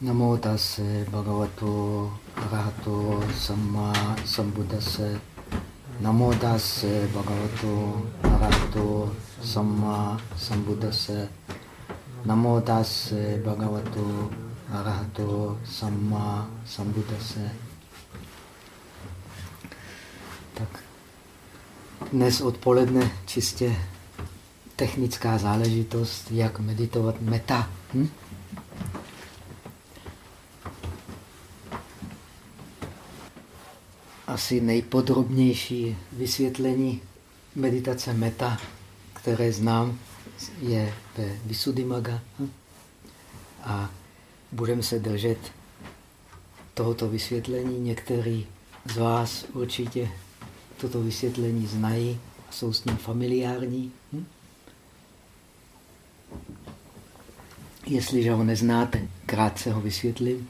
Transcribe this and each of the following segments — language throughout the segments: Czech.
Namo tase bhagavato arahato samma sambuddhase. Namo tase bhagavato arahato samma sambuddhase. Namo tase bhagavato arahato samma sambuddhase. Tak dnes odpoledne čistě technická záležitost, jak meditovat meta. Hm? Asi nejpodrobnější vysvětlení meditace meta, které znám, je ve Visuddhimaga. A budeme se držet tohoto vysvětlení. Některý z vás určitě toto vysvětlení znají a jsou s ním familiární. Jestliže ho neznáte, krátce ho vysvětlím.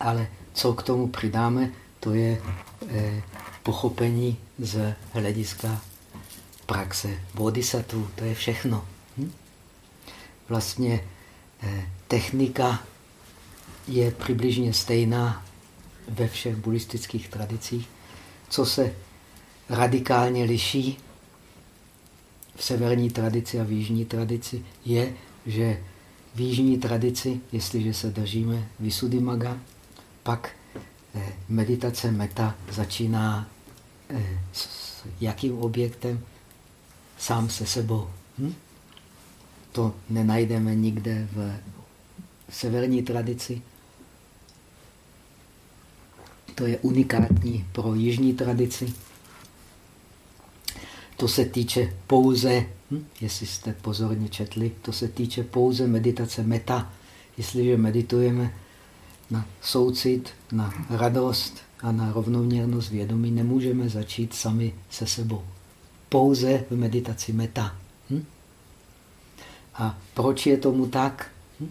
Ale co k tomu přidáme, to je eh, pochopení z hlediska praxe bodhisattva. To je všechno. Hm? Vlastně eh, technika je přibližně stejná ve všech buddhistických tradicích. Co se radikálně liší v severní tradici a v jižní tradici, je, že v jižní tradici, jestliže se držíme Visuddhimaga, pak meditace meta začíná eh, s jakým objektem? Sám se sebou. Hm? To nenajdeme nikde v severní tradici. To je unikátní pro jižní tradici. To se týče pouze, hm? jestli jste pozorně četli, to se týče pouze meditace meta. Jestliže meditujeme na soucit, na radost a na rovnoměrnost vědomí nemůžeme začít sami se sebou. Pouze v meditaci meta. Hm? A proč je tomu tak? Hm?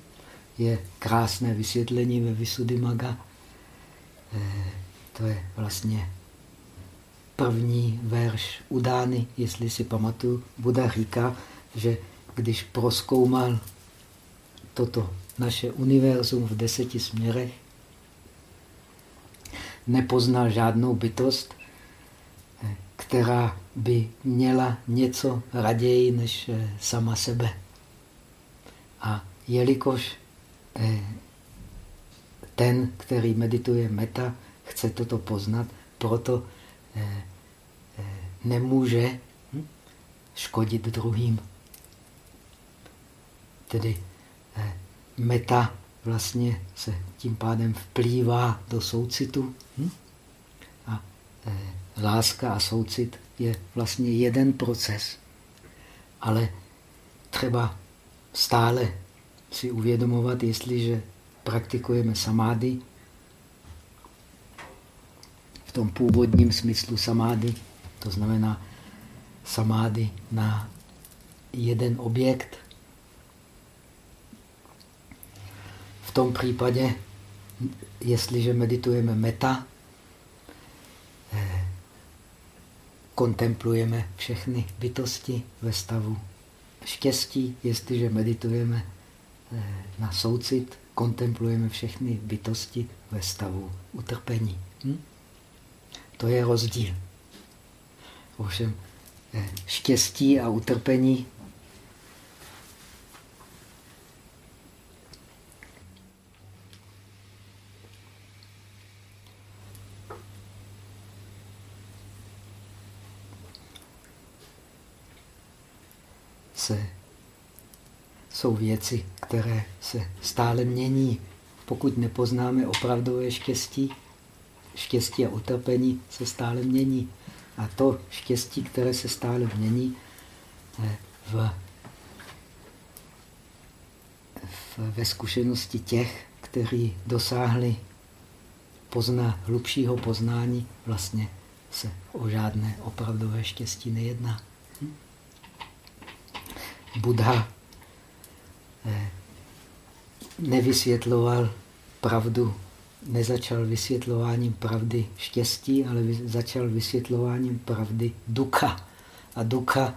Je krásné vysvětlení ve Visuddhimaga. E, to je vlastně první verš Udány, jestli si pamatuju. Buda říká, že když proskoumal toto naše univerzum v deseti směrech, nepoznal žádnou bytost, eh, která by měla něco raději než eh, sama sebe. A jelikož eh, ten, který medituje meta, chce toto poznat, proto nemůže hm, škodit druhým. Tedy meta vlastně se tím pádem vplývá do soucitu. Hm? A e, láska a soucit je vlastně jeden proces. Ale třeba stále si uvědomovat, jestliže praktikujeme samády, v tom původním smyslu samády, to znamená samády na jeden objekt, tom případě, jestliže meditujeme meta, eh, kontemplujeme všechny bytosti ve stavu štěstí, jestliže meditujeme eh, na soucit, kontemplujeme všechny bytosti ve stavu utrpení. Hm? To je rozdíl. Ovšem, eh, štěstí a utrpení se, jsou věci, které se stále mění. Pokud nepoznáme opravdové štěstí, štěstí a utrpení se stále mění. A to štěstí, které se stále mění, v, v, ve zkušenosti těch, kteří dosáhli pozna, hlubšího poznání, vlastně se o žádné opravdové štěstí nejedná. Buddha eh, nevysvětloval pravdu, nezačal vysvětlováním pravdy štěstí, ale začal vysvětlováním pravdy duka. A duka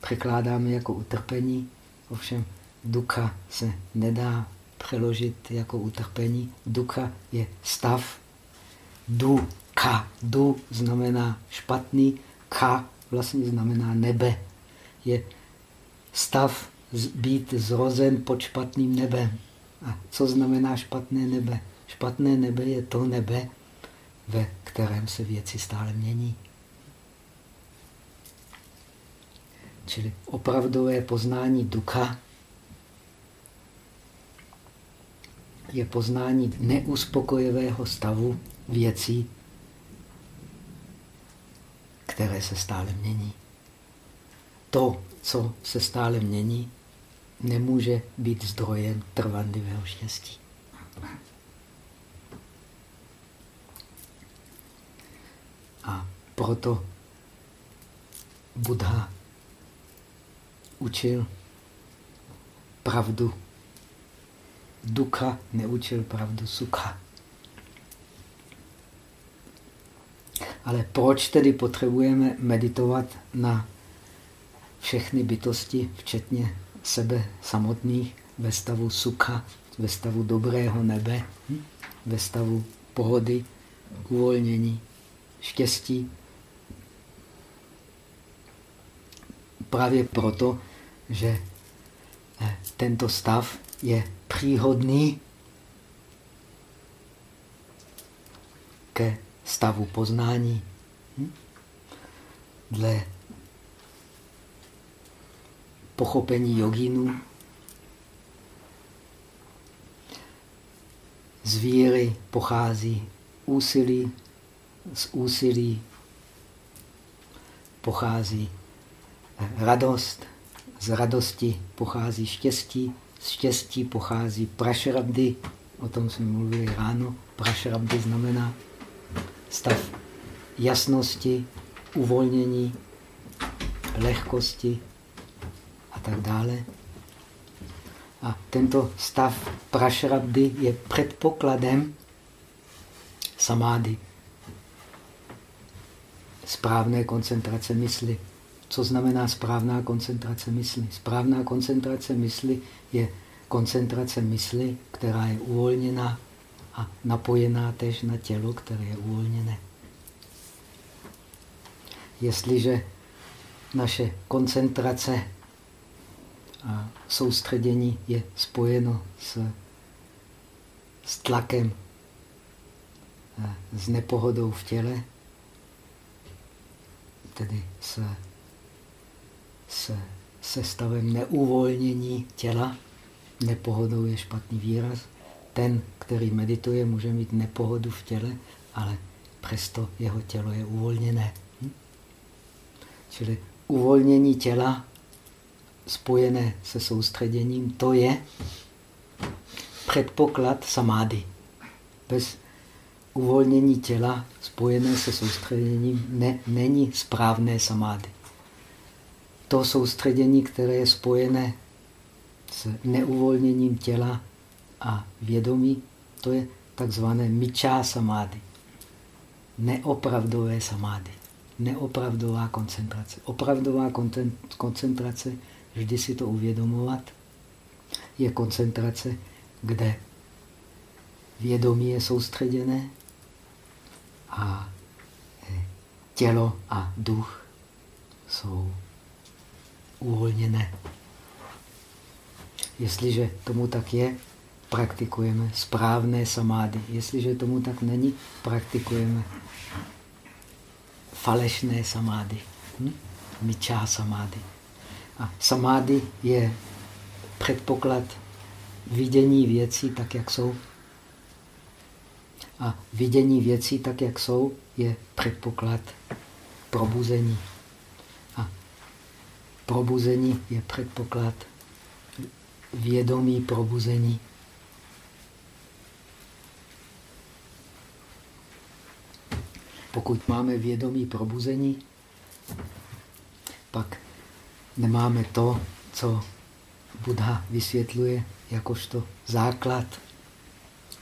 překládáme jako utrpení, ovšem duka se nedá přeložit jako utrpení. Duka je stav. Du, ka. Du znamená špatný, ka vlastně znamená nebe. Je stav být zrozen pod špatným nebem. A co znamená špatné nebe? Špatné nebe je to nebe, ve kterém se věci stále mění. Čili opravdové poznání ducha je poznání neuspokojivého stavu věcí, které se stále mění. To, co se stále mění, nemůže být zdrojem trvanlivého štěstí. A proto Buddha učil pravdu. Ducha neučil pravdu sukha. Ale proč tedy potřebujeme meditovat na všechny bytosti, včetně sebe samotných, ve stavu sukha, ve stavu dobrého nebe, hm? ve stavu pohody, uvolnění, štěstí. Právě proto, že eh, tento stav je příhodný ke stavu poznání. Hm? Dle pochopení jogínů z víry pochází úsilí, z úsilí pochází radost, z radosti pochází štěstí, z štěstí pochází prašrabdy, o tom jsme mluvili ráno. Prašrabdy znamená stav jasnosti, uvolnění, lehkosti tak dále. A tento stav prašrabdy je předpokladem samády, správné koncentrace mysli. Co znamená správná koncentrace mysli? Správná koncentrace mysli je koncentrace mysli, která je uvolněná a napojená tež na tělo, které je uvolněné. Jestliže naše koncentrace a soustředění je spojeno s, s tlakem, s nepohodou v těle, tedy s se, se stavem neuvolnění těla. Nepohodou je špatný výraz. Ten, který medituje, může mít nepohodu v těle, ale přesto jeho tělo je uvolněné. Hm? Čili uvolnění těla spojené se soustředěním, to je předpoklad samády. Bez uvolnění těla spojené se soustředěním ne, není správné samády to soustředění, které je spojené s neuvolněním těla a vědomí, to je takzvané mičá samády. Neopravdové samády. Neopravdová koncentrace. Opravdová koncentrace, vždy si to uvědomovat, je koncentrace, kde vědomí je soustředěné a eh, tělo a duch jsou uvolněné. Jestliže tomu tak je, praktikujeme správné samády. Jestliže tomu tak není, praktikujeme falešné samády. Hm? Mičá samády. A samády je předpoklad vidění věcí tak, jak jsou. A vidění věcí tak, jak jsou, je předpoklad probuzení probuzení je předpoklad vědomí probuzení. Pokud máme vědomí probuzení, pak nemáme to, co Buddha vysvětluje jakožto základ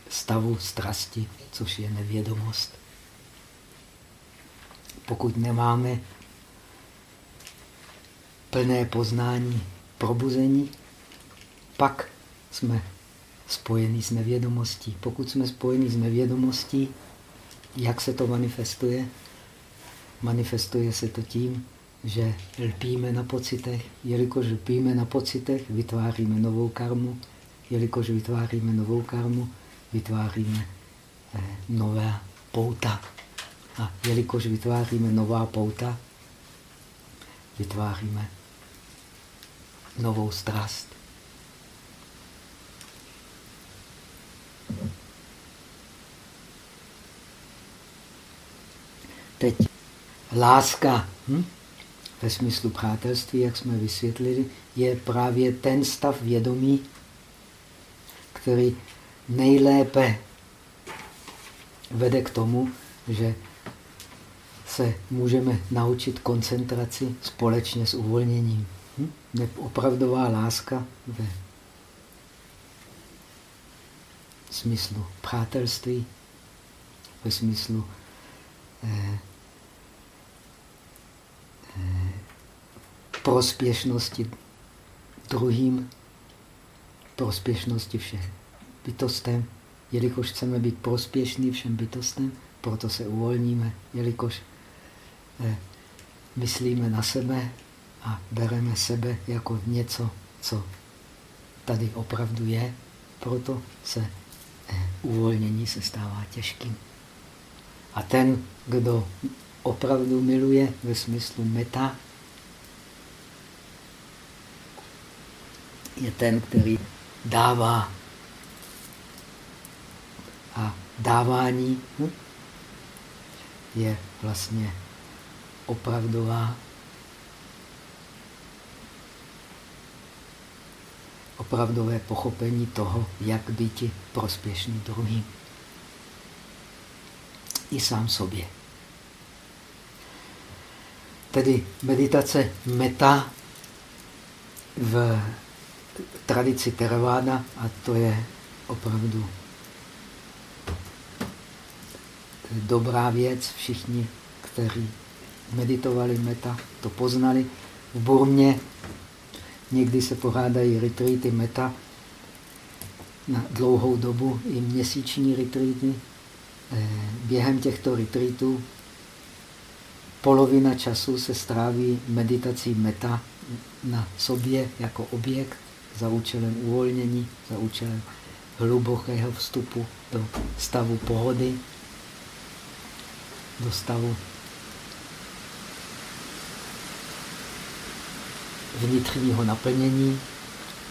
stavu strasti, což je nevědomost. Pokud nemáme plné poznání probuzení, pak jsme spojení s nevědomostí. Pokud jsme spojeni s nevědomostí, jak se to manifestuje? Manifestuje se to tím, že lpíme na pocitech. Jelikož lpíme na pocitech, vytváříme novou karmu. Jelikož vytváříme novou karmu, vytváříme eh, nové pouta. A jelikož vytváříme nová pouta, vytváříme novou strast. Teď láska hm? Ve smyslu přátelství, jak jsme vysvětlili, je právě ten stav vědomí, který nejlépe vede k tomu, že se můžeme naučit koncentraci společně s uvolněním. Hm? Opravdová láska ve smyslu přátelství, ve smyslu eh, prospěšnosti druhým, prospěšnosti všech bytostem. Jelikož chceme být prospěšní všem bytostem, proto se uvolníme, jelikož eh, myslíme na sebe a bereme sebe jako něco, co tady opravdu je, proto se eh, uvolnění se stává těžkým. A ten, kdo opravdu miluje ve smyslu meta, je ten, který dává. A dávání hm, je vlastně opravdová opravdové pochopení toho, jak být prospěšný druhým. I sám sobě. Tedy meditace meta v tradici Theravada, a to je opravdu dobrá věc. Všichni, kteří meditovali meta, to poznali. V Burmě někdy se pohádají retreaty meta na dlouhou dobu, i měsíční retreaty. Eh, během těchto retreatů polovina času se stráví meditací meta na sobě jako objekt za účelem uvolnění, za účelem hlubokého vstupu do stavu pohody, do stavu vnitřního naplnění.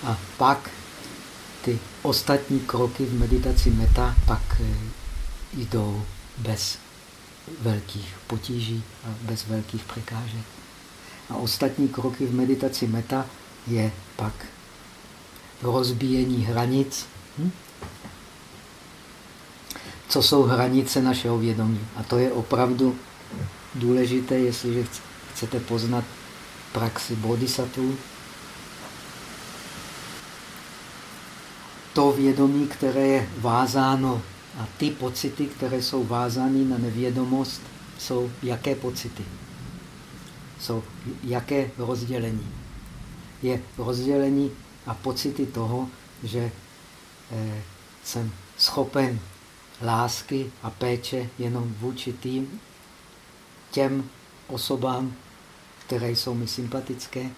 A pak ty ostatní kroky v meditaci meta pak eh, jdou bez velkých potíží a bez velkých překážek. A ostatní kroky v meditaci meta je pak rozbíjení hranic. Hm? Co jsou hranice našeho vědomí? A to je opravdu důležité, jestliže chcete poznat praxi bodhisattva. To vědomí, které je vázáno a ty pocity, které jsou vázány na nevědomost, jsou jaké pocity? Jsou jaké rozdělení? Je rozdělení a pocity toho, že eh, jsem schopen lásky a péče jenom vůči tým, těm osobám, které jsou mi sympatické.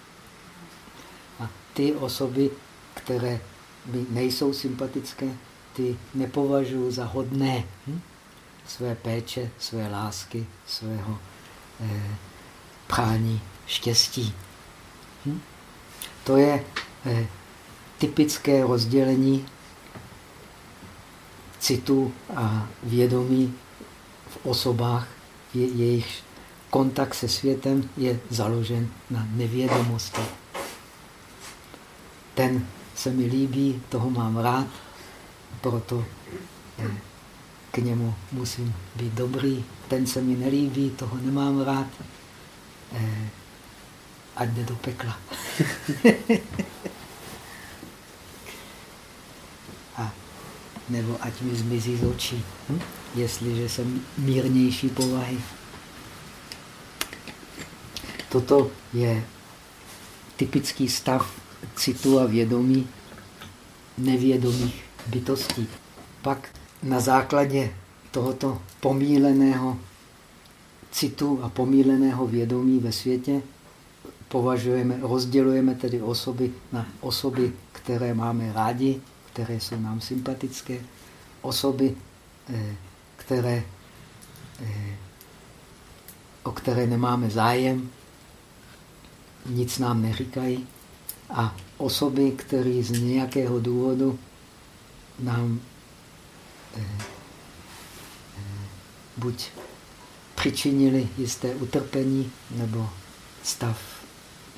A ty osoby, které mi nejsou sympatické, ty nepovažuji za hodné hm? své péče, své lásky, svého eh, prání štěstí. Hm? To je eh, typické rozdělení citu a vědomí v osobách, je, jejich kontakt se světem je založen na nevědomosti. Ten se mi líbí, toho mám rád, proto eh, k němu musím být dobrý. Ten se mi nelíbí, toho nemám rád, eh, ať jde do pekla. A nebo ať mi zmizí z očí, hm? jestliže jsem mírnější povahy. Toto je typický stav citu a vědomí nevědomých bytostí. Pak na základě tohoto pomíleného citu a pomíleného vědomí ve světě považujeme, rozdělujeme tedy osoby na osoby, které máme rádi, které jsou nám sympatické, osoby, eh, které, eh, o které nemáme zájem, nic nám neříkají, a osoby, které z nějakého důvodu nám eh, buď přičinili jisté utrpení nebo stav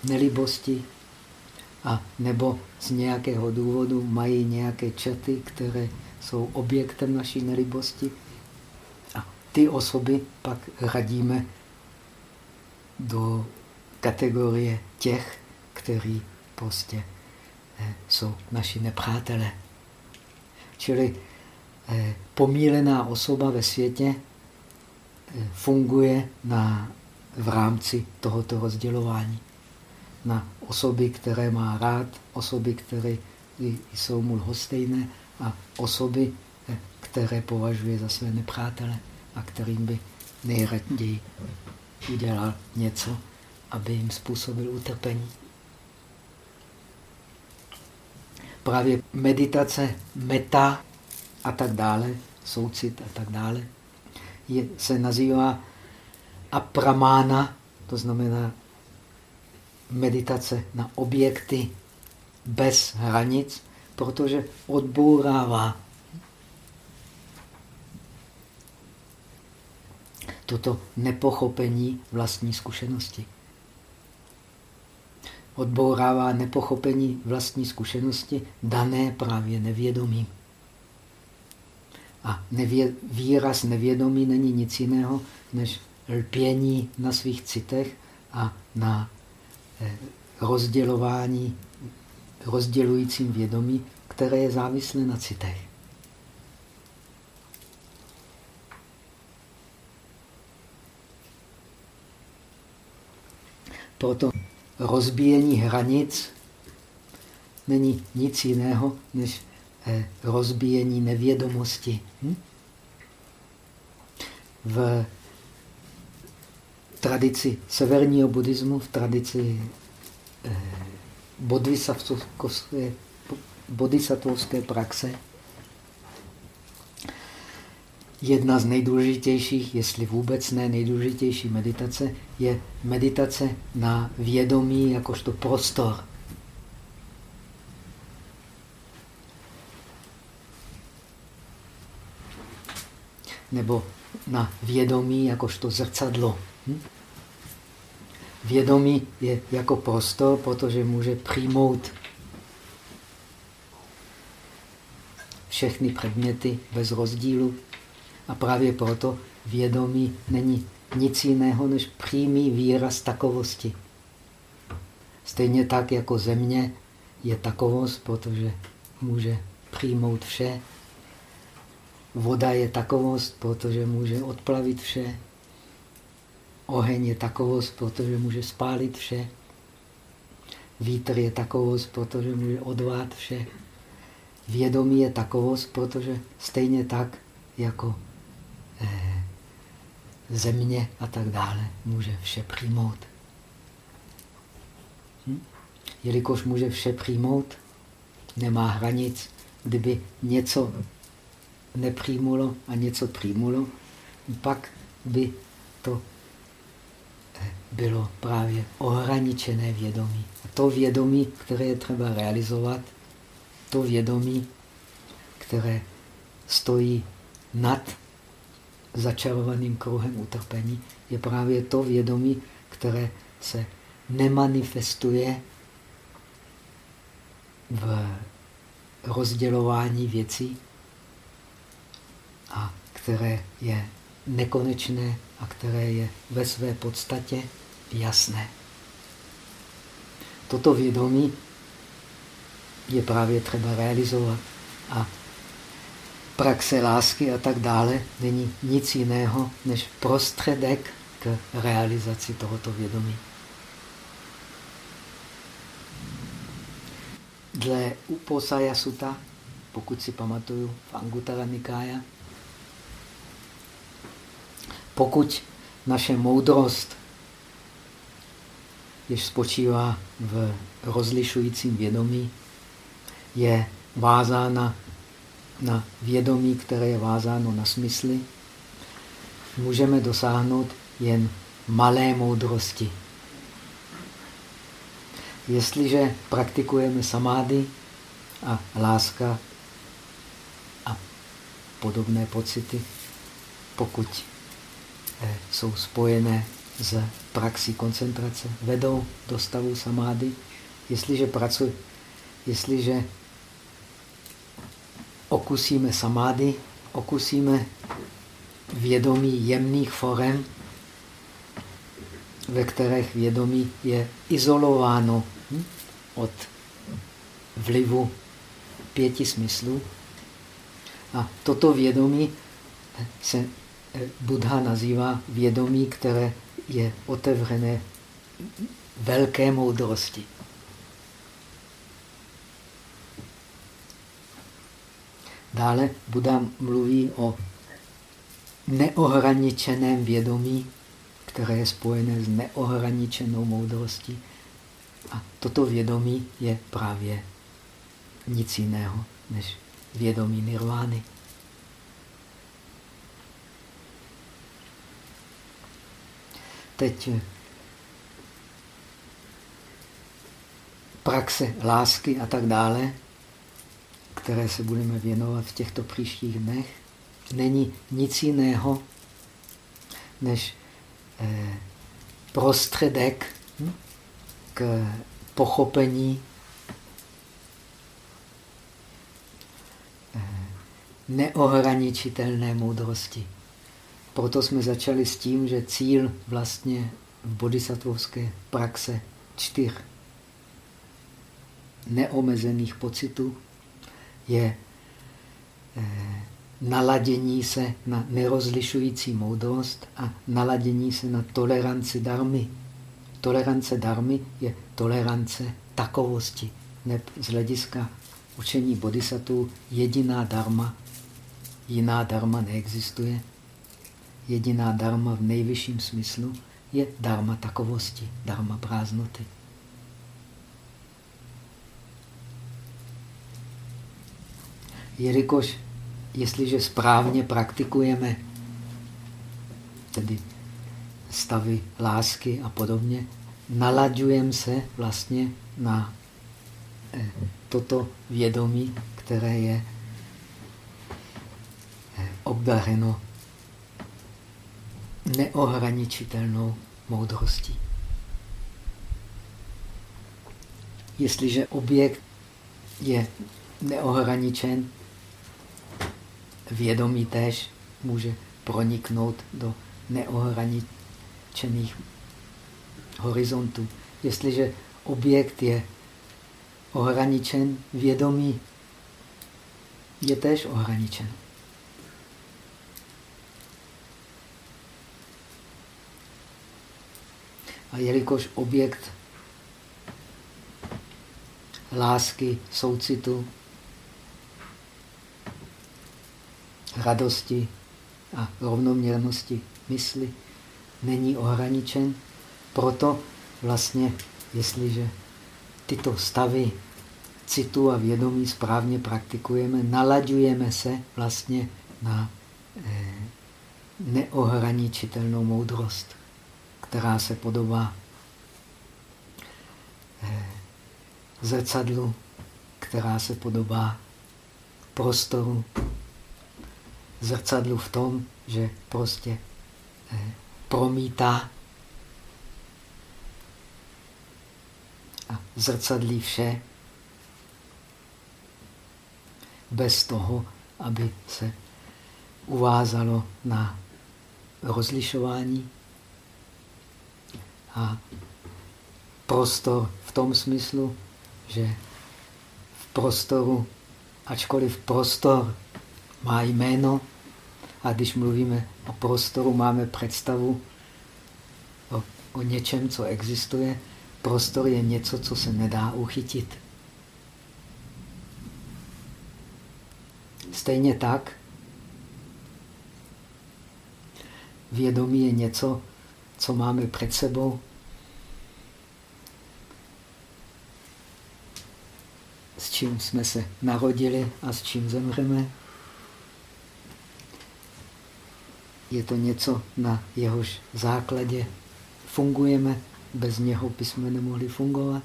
nelibosti, a nebo z nějakého důvodu mají nějaké čety, které jsou objektem naší nelibosti. A ty osoby pak radíme do kategorie těch, který prostě eh, jsou naši nepřátelé. Čili eh, pomílená osoba ve světě eh, funguje na, v rámci tohoto rozdělování na osoby, které má rád, osoby, které jsou mu lhostejné a osoby, eh, které považuje za své nepřátele a kterým by nejraději udělal něco, aby jim způsobil utrpení. Právě meditace, meta a tak dále, soucit a tak dále, je, se nazývá apramána, to znamená meditace na objekty bez hranic, protože odbourává toto nepochopení vlastní zkušenosti. Odbourává nepochopení vlastní zkušenosti dané právě nevědomím. A nevě, výraz nevědomí není nic jiného, než lpění na svých citech a na Eh, rozdělování, rozdělujícím vědomí, které je závislé na citech. Proto rozbíjení hranic není nic jiného, než eh, rozbíjení nevědomosti. Hm? V tradici severního buddhismu, v tradici eh, bodhisattvovské, praxe, jedna z nejdůležitějších, jestli vůbec ne nejdůležitější meditace, je meditace na vědomí jakožto prostor. Nebo na vědomí jakožto zrcadlo. Hm? Vědomí je jako prostor, protože může přijmout všechny předměty bez rozdílu. A právě proto vědomí není nic jiného než přímý výraz takovosti. Stejně tak jako země je takovost, protože může přijmout vše. Voda je takovost, protože může odplavit vše. Oheň je takovost, protože může spálit vše. Vítr je takovost, protože může odvát vše. Vědomí je takovost, protože stejně tak jako země a tak dále může vše přijmout. Hm? Jelikož může vše přijmout, nemá hranic. Kdyby něco nepřijmulo a něco přijmulo, pak by to bylo právě ohraničené vědomí. A to vědomí, které je třeba realizovat, to vědomí, které stojí nad začarovaným kruhem utrpení, je právě to vědomí, které se nemanifestuje v rozdělování věcí a které je nekonečné a které je ve své podstatě jasné. Toto vědomí je právě třeba realizovat. A praxe lásky a tak dále není nic jiného než prostředek k realizaci tohoto vědomí. Dle Uposaya Sutta pokud si pamatuju, v Anguttara Nikája. Pokud naše moudrost, jež spočívá v rozlišujícím vědomí, je vázána na vědomí, které je vázáno na smysly, můžeme dosáhnout jen malé moudrosti. Jestliže praktikujeme samády a láska a podobné pocity, pokud eh, jsou spojené s praxí koncentrace, vedou do stavu samády. Jestliže, pracuj, jestliže okusíme samády, okusíme vědomí jemných forem, ve kterých vědomí je izolováno hm, od vlivu pěti smyslů. A toto vědomí se eh, Buddha nazývá vědomí, které je otevřené velké moudrosti. Dále Buddha mluví o neohraničeném vědomí, které je spojené s neohraničenou moudrostí. A toto vědomí je právě nic jiného než vědomí nirvány. Teď praxe lásky a tak dále, které se budeme věnovat v těchto příštích dnech, není nic jiného než eh, prostředek hm, k pochopení eh, neohraničitelné moudrosti. Proto jsme začali s tím, že cíl vlastně v bodhisattvovské praxe čtyř neomezených pocitů je eh, naladění se na nerozlišující moudrost a naladění se na toleranci darmy. Tolerance darmy je tolerance takovosti. Ne z hlediska učení bodhisattva jediná dharma, jiná dharma neexistuje. Jediná dharma v nejvyšším smyslu je dharma takovosti, dharma prázdnoty. Jelikož jestliže správně praktikujeme, tedy stavy lásky a podobně, nalaďujeme se vlastně na eh, toto vědomí, které je eh, obdareno neohraničitelnou moudrostí. Jestliže objekt je neohraničen, vědomí též může proniknout do neohraničených horizontů. Jestliže objekt je ohraničen, vědomí je též ohraničen. A jelikož objekt lásky, soucitu, radosti a rovnoměrnosti mysli není ohraničen. Proto vlastně, jestliže tyto stavy citu a vědomí správně praktikujeme, nalaďujeme se vlastně na eh, neohraničitelnou moudrost, která se podobá eh, zrcadlu, která se podobá prostoru, zrcadlu v tom, že prostě eh, promítá a zrcadlí vše bez toho, aby se uvázalo na rozlišování a prostor v tom smyslu, že v prostoru, ačkoliv prostor má jméno, a když mluvíme o prostoru, máme představu o, o něčem, co existuje. Prostor je něco, co se nedá uchytit. Stejně tak vědomí je něco, co máme před sebou. S čím jsme se narodili a s čím zemřeme. Je to něco, na jehož základě fungujeme, bez něho bychom nemohli fungovat.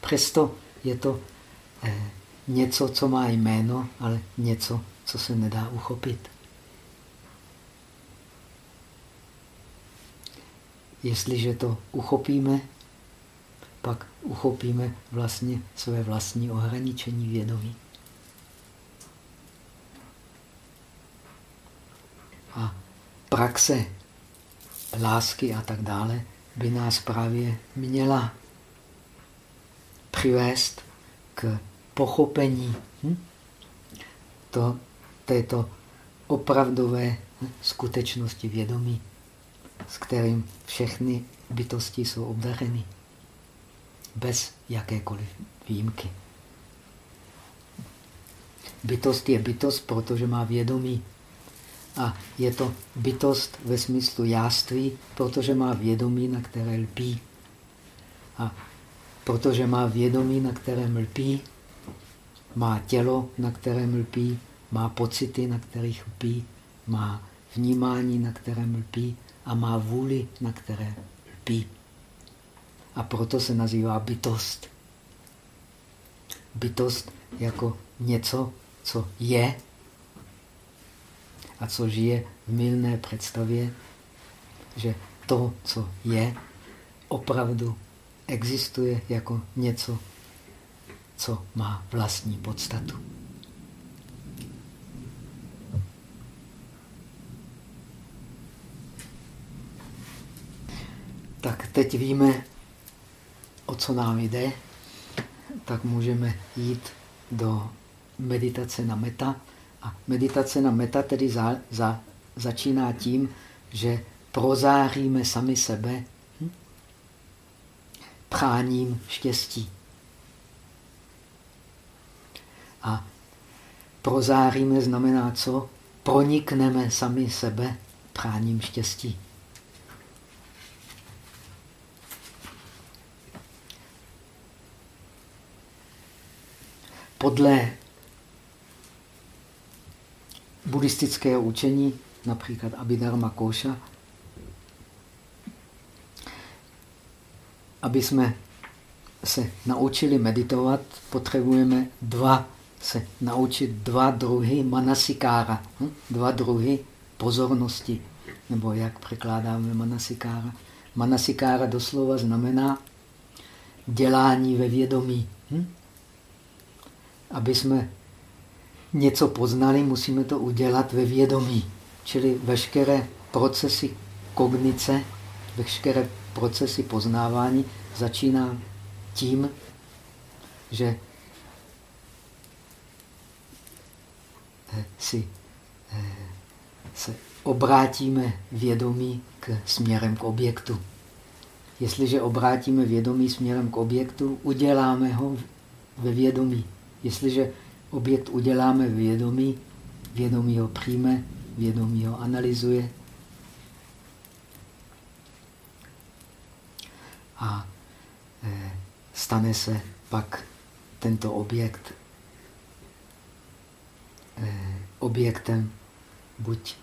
Přesto je to eh, něco, co má jméno, ale něco, co se nedá uchopit. Jestliže to uchopíme, pak uchopíme vlastně své vlastní ohraničení vědomí. A praxe lásky a tak dále by nás právě měla přivést k pochopení hm? to, této opravdové skutečnosti vědomí, s kterým všechny bytosti jsou obdařeny bez jakékoliv výjimky. Bytost je bytost, protože má vědomí. A je to bytost ve smyslu jáství, protože má vědomí, na které lpí. A protože má vědomí, na kterém lpí, má tělo, na kterém lpí, má pocity, na kterých lpí, má vnímání, na kterém lpí a má vůli, na které lpí. A proto se nazývá bytost. Bytost jako něco, co je a co žije v milné představě, že to, co je, opravdu existuje jako něco, co má vlastní podstatu. Tak teď víme, o co nám jde, tak můžeme jít do meditace na meta. A meditace na meta tedy za, za, začíná tím, že prozáříme sami sebe hm? práním štěstí. A prozáříme znamená co? Pronikneme sami sebe práním štěstí. Podle buddhistického učení, například Abhidharma Koša, aby jsme se naučili meditovat, potřebujeme dva se naučit dva druhy manasikára, hm? dva druhy pozornosti, nebo jak překládáme manasikára. Manasikára doslova znamená dělání ve vědomí. Hm? Aby jsme něco poznali, musíme to udělat ve vědomí. Čili veškeré procesy kognice, veškeré procesy poznávání začíná tím, že si eh, se obrátíme vědomí k směrem k objektu. Jestliže obrátíme vědomí směrem k objektu, uděláme ho ve vědomí. Jestliže objekt uděláme vědomí, vědomí ho přijme, vědomí ho analyzuje. A eh, stane se pak tento objekt Eh, objektem buď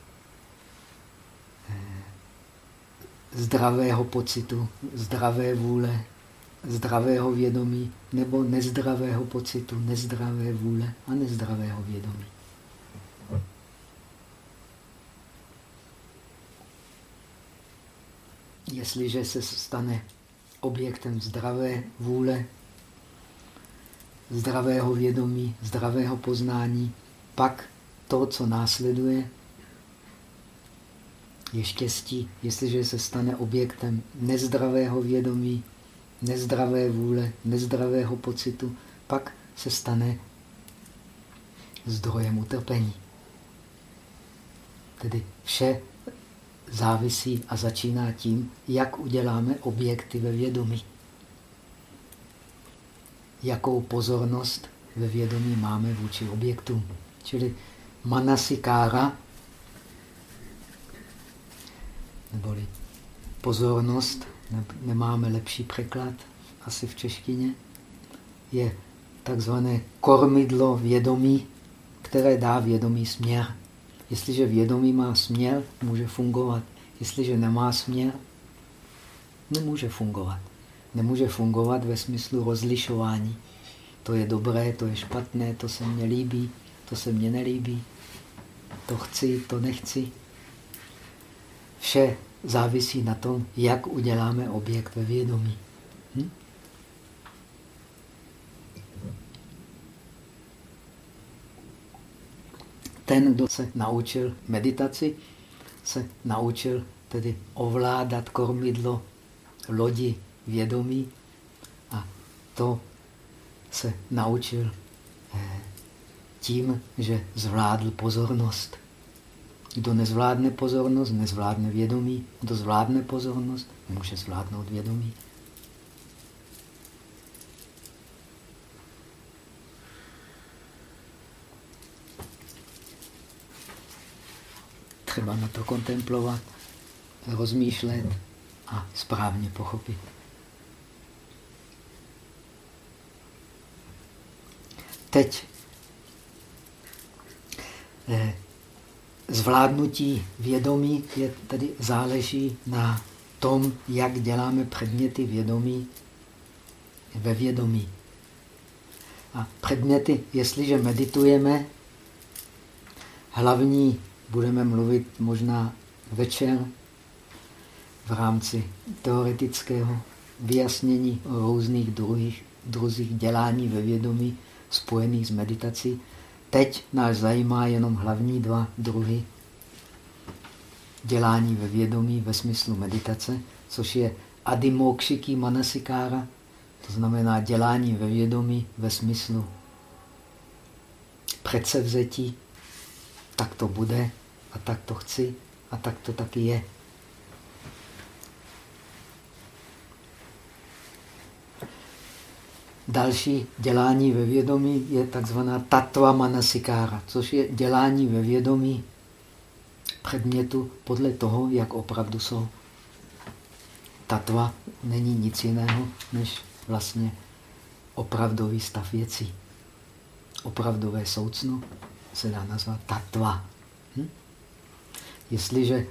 eh, zdravého pocitu, zdravé vůle, zdravého vědomí, nebo nezdravého pocitu, nezdravé vůle a nezdravého vědomí. Jestliže se stane objektem zdravé vůle, zdravého vědomí, zdravého poznání, pak to, co následuje, je štěstí, jestliže se stane objektem nezdravého vědomí, nezdravé vůle, nezdravého pocitu, pak se stane zdrojem utrpení. Tedy vše závisí a začíná tím, jak uděláme objekty ve vědomí. Jakou pozornost ve vědomí máme vůči objektům. Čili manasikára, neboli pozornost, nemáme lepší překlad, asi v češtině, je takzvané kormidlo vědomí, které dá vědomí směr. Jestliže vědomí má směr, může fungovat. Jestliže nemá směr, nemůže fungovat. Nemůže fungovat ve smyslu rozlišování. To je dobré, to je špatné, to se mně líbí, to se mně nelíbí. To chci, to nechci. Vše závisí na tom, jak uděláme objekt ve vědomí. Hm? Ten, kdo se naučil meditaci, se naučil tedy ovládat kormidlo lodi vědomí a to se naučil eh, tím, že zvládl pozornost. Kdo nezvládne pozornost, nezvládne vědomí. Kdo zvládne pozornost, může zvládnout vědomí. Třeba na to kontemplovat, rozmýšlet a správně pochopit. Teď eh, zvládnutí vědomí je tedy záleží na tom, jak děláme předměty vědomí ve vědomí. A předměty, jestliže meditujeme, hlavní budeme mluvit možná večer v rámci teoretického vyjasnění o různých druhých, druzích dělání ve vědomí spojených s meditací. Teď nás zajímá jenom hlavní dva druhy dělání ve vědomí ve smyslu meditace, což je adimokšiký manasikára, to znamená dělání ve vědomí ve smyslu předsevzetí, tak to bude a tak to chci a tak to taky je. Další dělání ve vědomí je takzvaná tatva manasikára, což je dělání ve vědomí předmětu podle toho, jak opravdu jsou. Tatva není nic jiného, než vlastně opravdový stav věcí. Opravdové soucno se dá nazvat tatva. Hm? Jestliže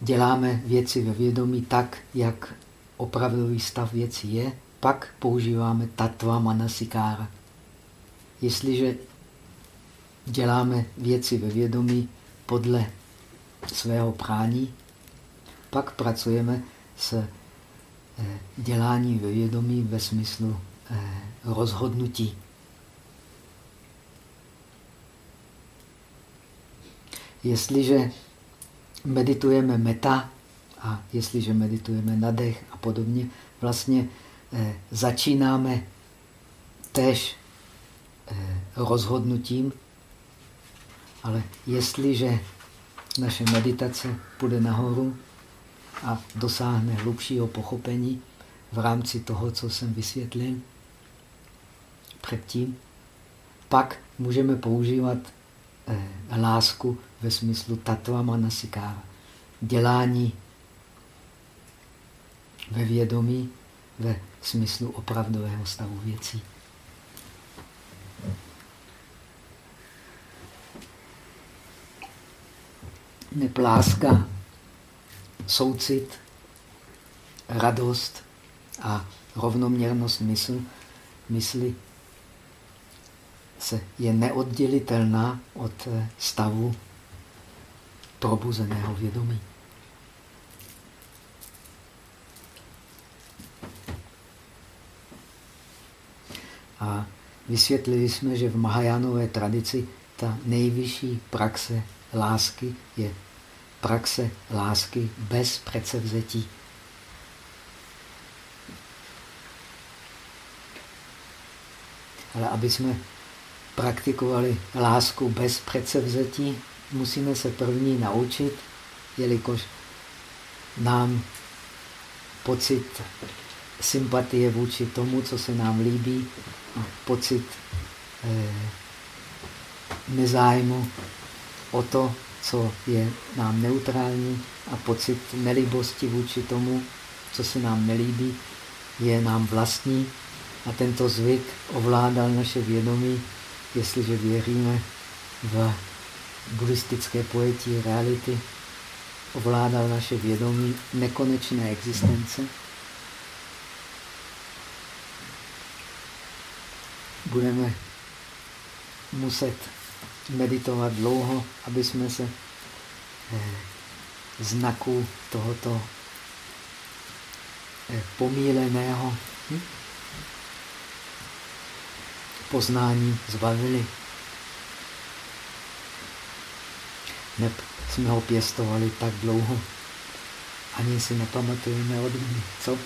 děláme věci ve vědomí tak, jak opravdový stav věcí je, pak používáme tatva manasikára. Jestliže děláme věci ve vědomí podle svého prání, pak pracujeme s eh, dělání ve vědomí ve smyslu eh, rozhodnutí. Jestliže meditujeme meta a jestliže meditujeme nadech a podobně, vlastně začínáme tež eh, rozhodnutím, ale jestliže naše meditace půjde nahoru a dosáhne hlubšího pochopení v rámci toho, co jsem vysvětlil předtím, pak můžeme používat eh, lásku ve smyslu tatva manasikára, dělání ve vědomí, ve smyslu opravdového stavu věcí. Nepláska, soucit, radost a rovnoměrnost mysl, mysli se je neoddělitelná od stavu probuzeného vědomí. A vysvětlili jsme, že v Mahajánové tradici ta nejvyšší praxe lásky je praxe lásky bez předsevzetí. Ale aby jsme praktikovali lásku bez předsevzetí, musíme se první naučit, jelikož nám pocit sympatie vůči tomu, co se nám líbí, pocit eh, nezájmu o to, co je nám neutrální a pocit nelíbosti vůči tomu, co se nám nelíbí, je nám vlastní a tento zvyk ovládal naše vědomí, jestliže věříme v buddhistické pojetí reality, ovládal naše vědomí nekonečné existence. Budeme muset meditovat dlouho, aby jsme se eh, znaků tohoto eh, pomíleného hm? poznání zbavili. Neb jsme ho pěstovali tak dlouho, ani si nepamatujeme od ní. Co?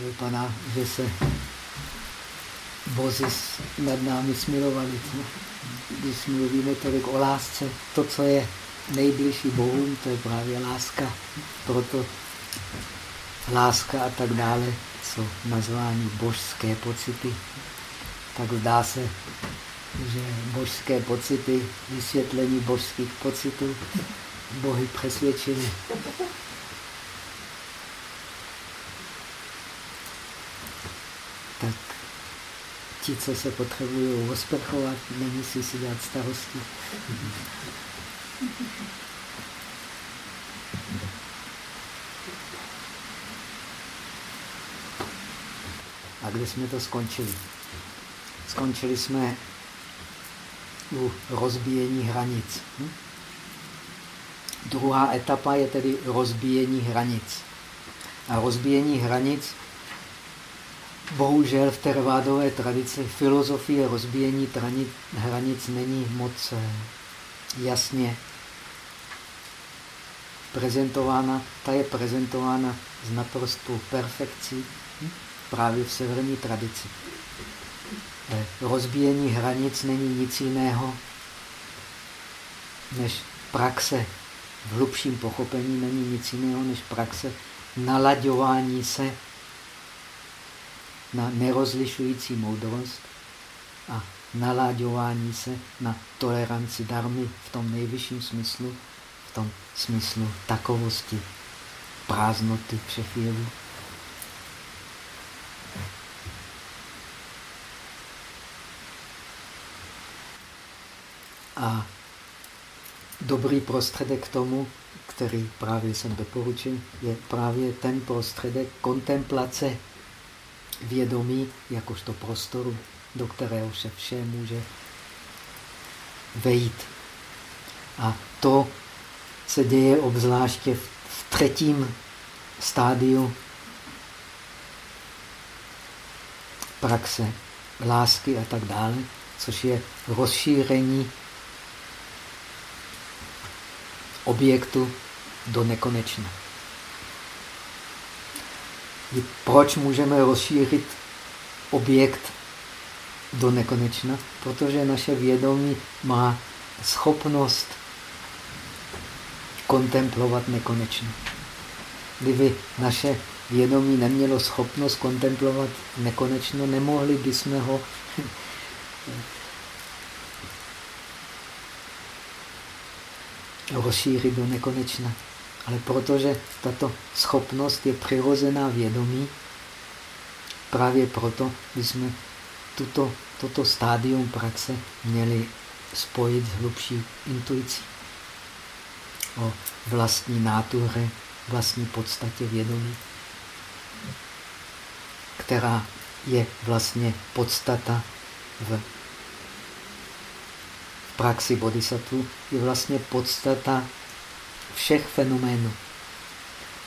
Vypadá, že se bozy nad námi smilovali. Když mluvíme tolik o lásce, to, co je nejbližší Bohům, to je právě láska. Proto láska a tak dále jsou nazvány božské pocity. Tak zdá se, že božské pocity, vysvětlení božských pocitů, bohy přesvědčili. Ti, co se potřebují osprchovat, nemusí si dělat starosti. A kde jsme to skončili? Skončili jsme u rozbíjení hranic. Hm? Druhá etapa je tedy rozbíjení hranic. A rozbíjení hranic, bohužel v tervádové tradici filozofie rozbíjení hranic není moc eh, jasně prezentována. Ta je prezentována s naprostou perfekcí hm? právě v severní tradici. Eh, rozbíjení hranic není nic jiného než praxe v hlubším pochopení není nic jiného než praxe nalaďování se na nerozlišující moudrost a naláďování se na toleranci darmy v tom nejvyšším smyslu, v tom smyslu takovosti, prázdnoty všech jevů. A dobrý prostředek k tomu, který právě jsem doporučil, je právě ten prostředek kontemplace vědomí jakožto prostoru, do kterého se vše může vejít. A to se děje obzvláště v třetím stádiu praxe lásky a tak dále, což je rozšíření objektu do nekonečna. Proč můžeme rozšířit objekt do nekonečna? Protože naše vědomí má schopnost kontemplovat nekonečno. Kdyby naše vědomí nemělo schopnost kontemplovat nekonečno, nemohli bychom ho rozšířit do nekonečna. Ale protože tato schopnost je přirozená vědomí, právě proto bychom tuto, toto stádium praxe měli spojit s hlubší intuicí o vlastní nátuře, vlastní podstatě vědomí, která je vlastně podstata v praxi bodhisattva je vlastně podstata všech fenoménů.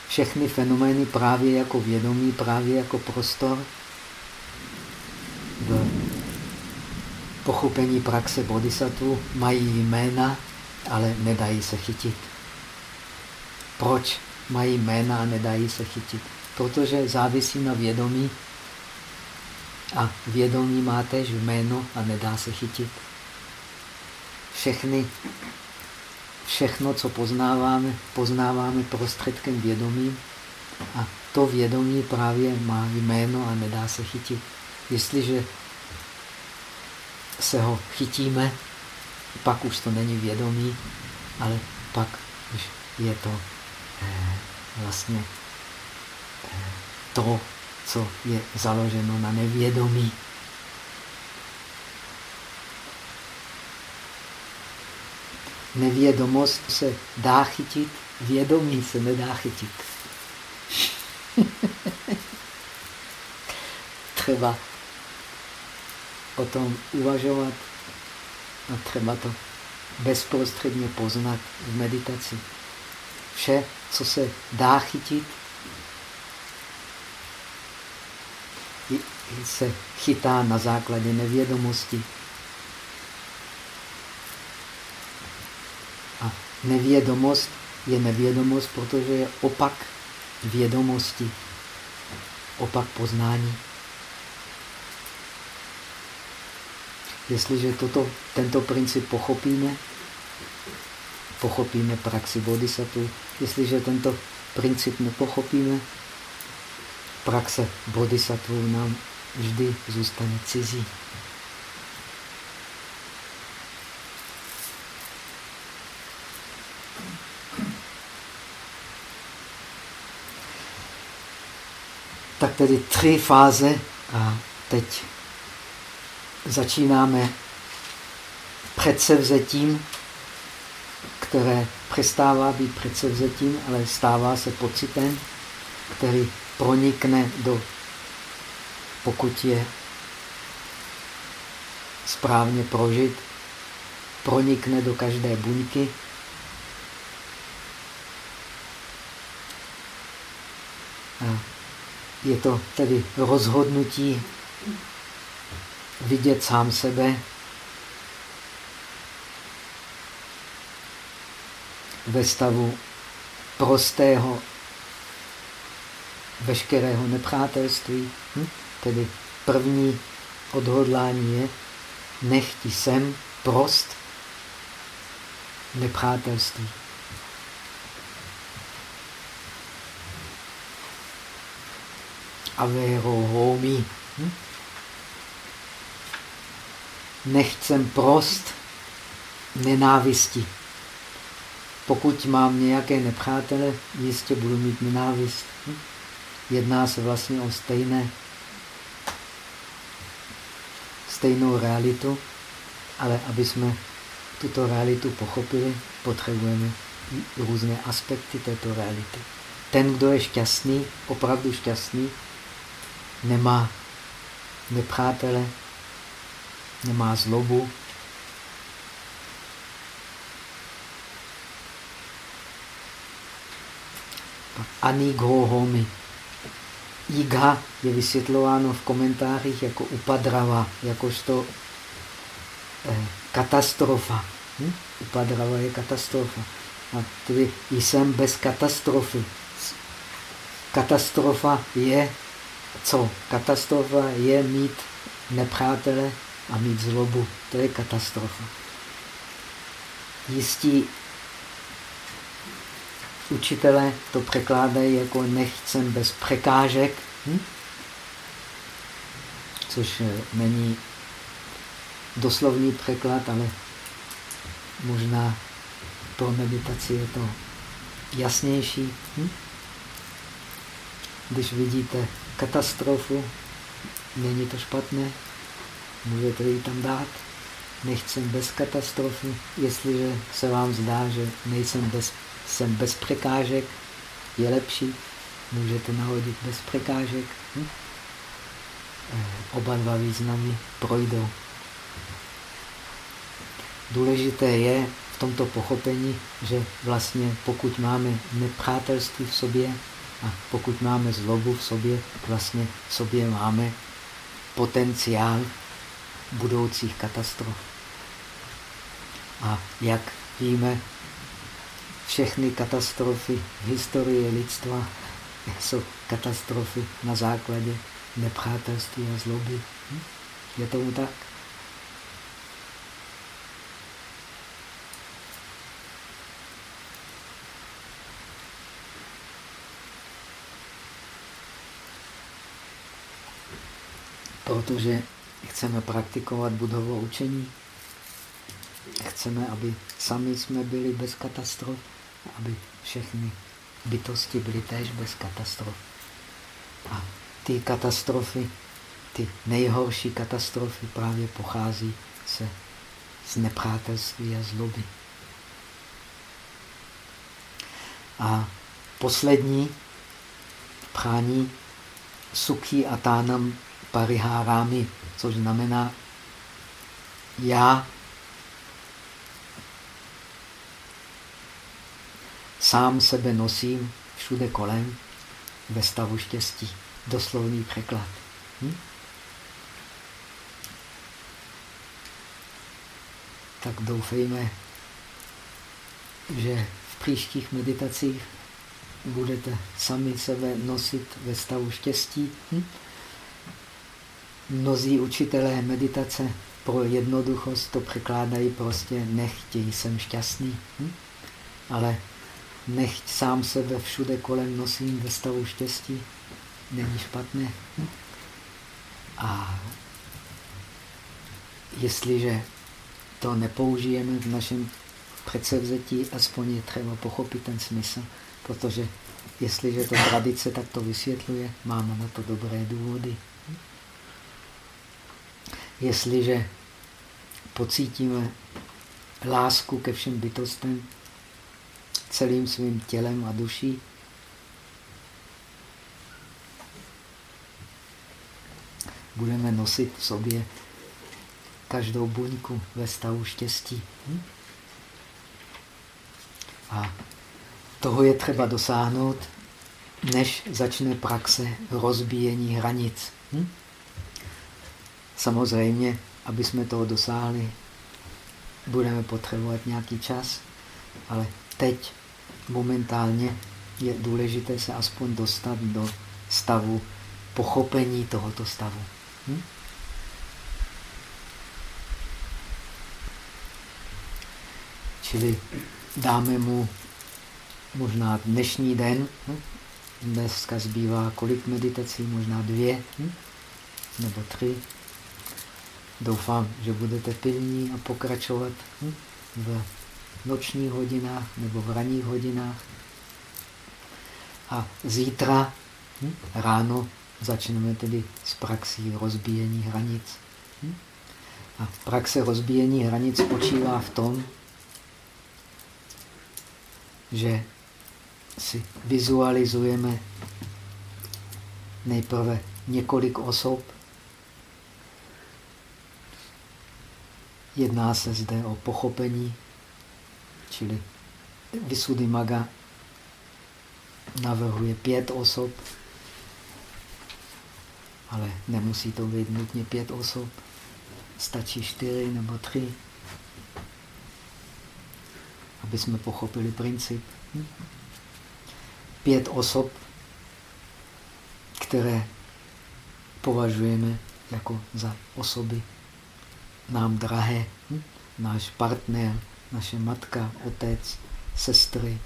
Všechny fenomény právě jako vědomí, právě jako prostor v pochopení praxe bodhisattva mají jména, ale nedají se chytit. Proč mají jména a nedají se chytit? Protože závisí na vědomí a vědomí má tež jméno a nedá se chytit všechny, všechno, co poznáváme, poznáváme prostředkem vědomí a to vědomí právě má jméno a nedá se chytit. Jestliže se ho chytíme, pak už to není vědomí, ale pak už je to eh, vlastně eh, to, co je založeno na nevědomí. Nevědomost se dá chytit, vědomí se nedá chytit. Třeba o tom uvažovat a třeba to bezprostředně poznat v meditaci. Vše, co se dá chytit, se chytá na základě nevědomosti. A nevědomost je nevědomost, protože je opak vědomosti, opak poznání. Jestliže toto, tento princip pochopíme, pochopíme praxi bodhisattva. Jestliže tento princip nepochopíme, praxe bodhisattva nám vždy zůstane cizí. Tedy tři fáze a teď začínáme předsevzetím, které přestává být předsevzetím, ale stává se pocitem, který pronikne do, pokud je správně prožit, pronikne do každé buňky. A je to tedy rozhodnutí vidět sám sebe ve stavu prostého veškerého nepřátelství. Hm? Tedy první odhodlání je nechti sem prost nepřátelství. Avero homi. Hm? Nechcem prost nenávisti. Pokud mám nějaké nepřátele, jistě budu mít nenávist. Hm? Jedná se vlastně o stejné, stejnou realitu, ale aby jsme tuto realitu pochopili, potřebujeme různé aspekty této reality. Ten, kdo je šťastný, opravdu šťastný, nemá nepřátele, nemá zlobu, ani homi. Iga je vysvětlováno v komentářích jako upadrava, jakožto eh, katastrofa. Hm? Upadrava je katastrofa. A tedy jsem bez katastrofy. Katastrofa je co? Katastrofa je mít nepřátele a mít zlobu. To je katastrofa. Jistí učitelé to překládají jako nechcem bez překážek, hm? což eh, není doslovný překlad, ale možná pro meditaci je to jasnější. Hm? Když vidíte katastrofu, není to špatné, můžete ji tam dát. Nechcem bez katastrofy, jestliže se vám zdá, že nejsem bez jsem bez překážek, je lepší, můžete nahodit bez překážek. Hm? Eh, oba dva významy projdou. Důležité je v tomto pochopení, že vlastně pokud máme nepřátelství v sobě a pokud máme zlobu v sobě, vlastně v sobě máme potenciál budoucích katastrof. A jak víme, všechny katastrofy v historii lidstva jsou katastrofy na základě nepřátelství a zloby. Hm? Je tomu tak? Protože chceme praktikovat budovo učení. Chceme, aby sami jsme byli bez katastrof, aby všechny bytosti byly též bez katastrof. A ty katastrofy, ty nejhorší katastrofy právě pochází se z nepřátelství a zloby. A poslední prání sukhi a tánam parihárami, což znamená já sám sebe nosím všude kolem ve stavu štěstí. Doslovný překlad. Hm? Tak doufejme, že v příštích meditacích budete sami sebe nosit ve stavu štěstí. Hm? Mnozí učitelé meditace pro jednoduchost to překládají prostě nechtějí, jsem šťastný. Hm? Ale nechť sám sebe všude kolem nosím ve stavu štěstí, není špatné. Hm? A jestliže to nepoužijeme v našem předsevzetí, aspoň je třeba pochopit ten smysl, protože jestliže to tradice tak to vysvětluje, máme na to dobré důvody. Jestliže pocítíme lásku ke všem bytostem celým svým tělem a duší, budeme nosit v sobě každou buňku ve stavu štěstí. Hm? A toho je třeba dosáhnout, než začne praxe rozbíjení hranic. Hm? Samozřejmě, aby jsme toho dosáhli, budeme potřebovat nějaký čas, ale teď momentálně je důležité se aspoň dostat do stavu pochopení tohoto stavu. Hm? Čili dáme mu možná dnešní den, hm? dneska zbývá kolik meditací, možná dvě hm? nebo tři. Doufám, že budete pilní a pokračovat hm? v nočních hodinách nebo v ranních hodinách. A zítra hm? ráno začneme tedy s praxí rozbíjení hranic. Hm? A praxe rozbíjení hranic spočívá v tom, že si vizualizujeme nejprve několik osob. Jedná se zde o pochopení, čili Maga navrhuje pět osob, ale nemusí to být nutně pět osob, stačí čtyři nebo tři aby jsme pochopili princip. Pět osob, které považujeme jako za osoby nám drahé. Náš partner, naše matka, otec, sestry,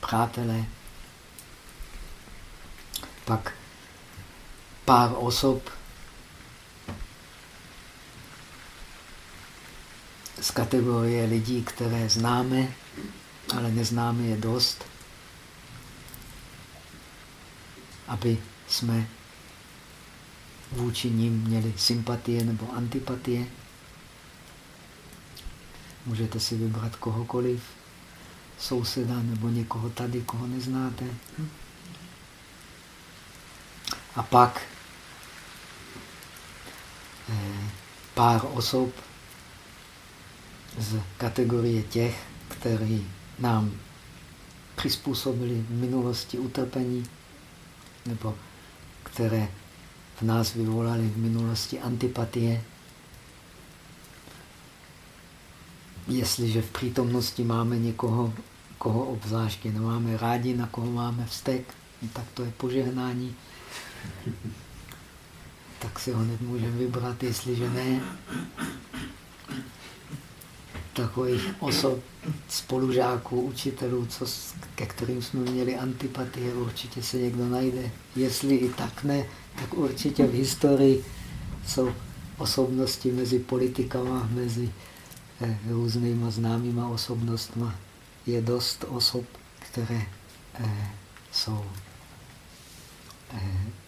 přátelé. Pak pár osob, z kategorie lidí, které známe, ale neznáme je dost, aby jsme vůči ním měli sympatie nebo antipatie. Můžete si vybrat kohokoliv, souseda nebo někoho tady, koho neznáte. A pak eh, pár osob, z kategorie těch, kteří nám přizpůsobili v minulosti utrpení, nebo které v nás vyvolali v minulosti antipatie. Jestliže v přítomnosti máme někoho, koho obzvláště nemáme rádi, na koho máme vztek, no tak to je požehnání. Tak si ho nemůžeme vybrat, jestliže ne, takových osob, spolužáků, učitelů, co, ke kterým jsme měli antipatie, určitě se někdo najde. Jestli i tak ne, tak určitě v historii jsou osobnosti mezi politikama, mezi různýma známýma osobnostma. Je dost osob, které eh, jsou eh,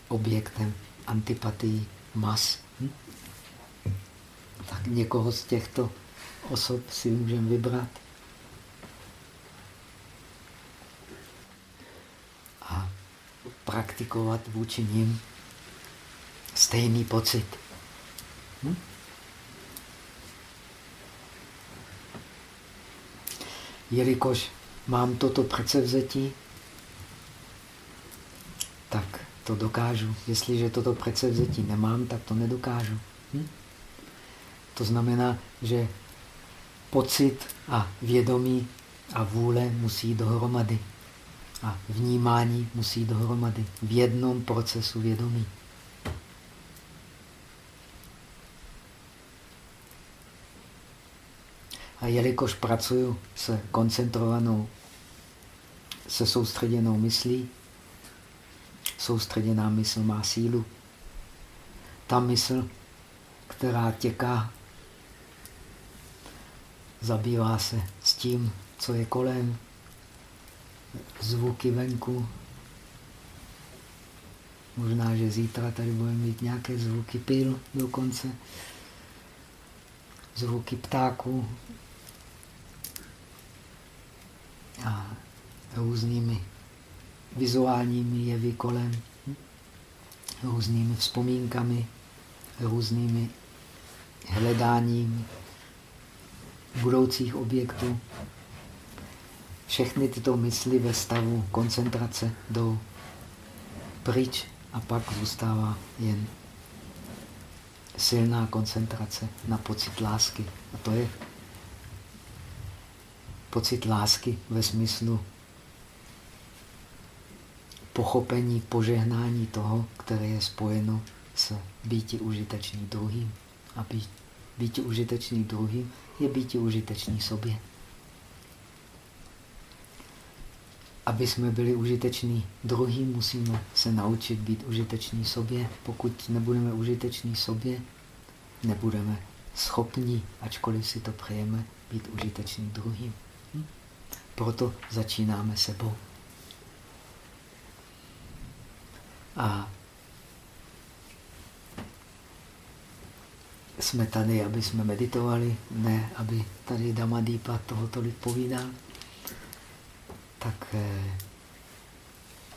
objektem antipatii mas. Hm? Tak někoho z těchto osob si můžeme vybrat. A praktikovat vůči nim stejný pocit. Hm? Jelikož mám toto předsevzetí, tak to dokážu. Jestliže toto předsevzetí nemám, tak to nedokážu. Hm? To znamená, že pocit a vědomí a vůle musí dohromady. A vnímání musí dohromady v jednom procesu vědomí. A jelikož pracuju se koncentrovanou, se soustředěnou myslí, soustředěná mysl má sílu. Ta mysl, která těká, zabývá se s tím, co je kolem, zvuky venku. Možná, že zítra tady budeme mít nějaké zvuky pil dokonce, zvuky ptáků a různými vizuálními jevy kolem, různými vzpomínkami, různými hledáními budoucích objektů. Všechny tyto mysli ve stavu koncentrace jdou pryč a pak zůstává jen silná koncentrace na pocit lásky. A to je pocit lásky ve smyslu pochopení, požehnání toho, které je spojeno s býti užitečný druhým. A být, býti užitečný druhým je býti užitečný sobě. Aby jsme byli užiteční druhým, musíme se naučit být užiteční sobě. Pokud nebudeme užiteční sobě, nebudeme schopni, ačkoliv si to přejeme, být užiteční druhým. Proto začínáme sebou. A jsme tady, aby jsme meditovali, ne aby tady Damadýpa toho tolik povídal. Tak eh,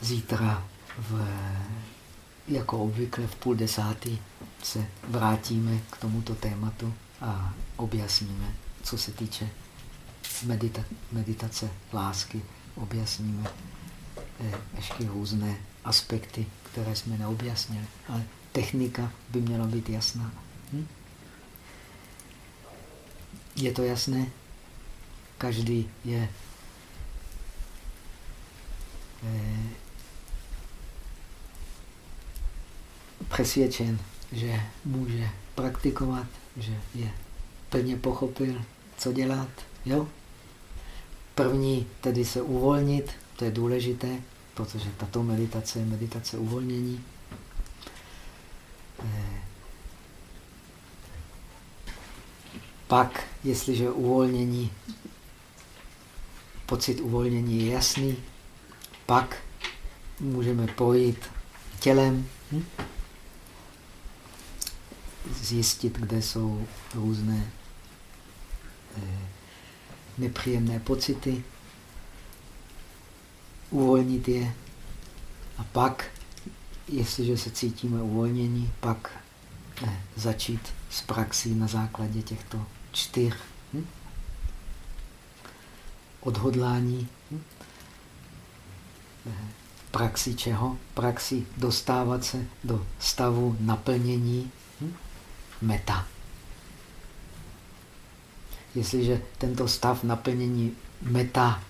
zítra v, jako obvykle v půl desátý se vrátíme k tomuto tématu a objasníme, co se týče medita meditace lásky, objasníme eh, ještě různé aspekty které jsme neobjasnili. Ale technika by měla být jasná. Hm? Je to jasné? Každý je eh, přesvědčen, že může praktikovat, že je plně pochopil, co dělat. Jo? První tedy se uvolnit, to je důležité, protože tato meditace je meditace uvolnění. Eh, pak, jestliže uvolnění, pocit uvolnění je jasný, pak můžeme projít tělem, hm? zjistit, kde jsou různé eh, nepříjemné pocity, uvolnit je a pak, jestliže se cítíme uvolnění, pak eh, začít s praxí na základě těchto čtyř hm? odhodlání. Hm? Eh, praxi čeho? Praxi dostávat se do stavu naplnění hm? meta. Jestliže tento stav naplnění meta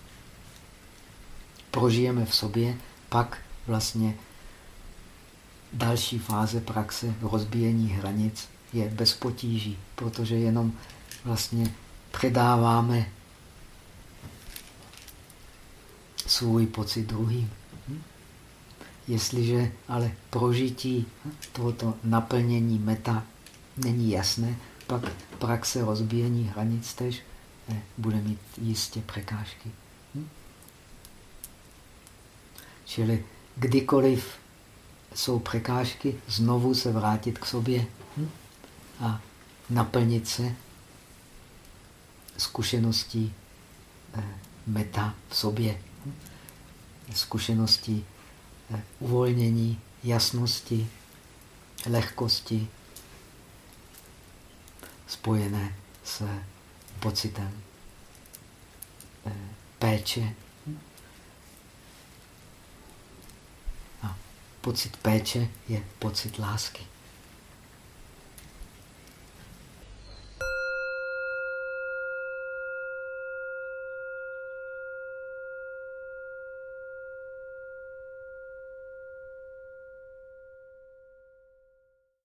prožijeme v sobě, pak vlastně další fáze praxe rozbíjení hranic je bez potíží, protože jenom vlastně předáváme svůj pocit druhým. Jestliže ale prožití tohoto naplnění meta není jasné, pak praxe rozbíjení hranic tež eh, bude mít jistě překážky. Hm? Čili kdykoliv jsou překážky, znovu se vrátit k sobě hm? a naplnit se zkušeností eh, meta v sobě, hm? zkušeností eh, uvolnění, jasnosti, lehkosti, spojené s pocitem eh, péče. A pocit péče je pocit lásky.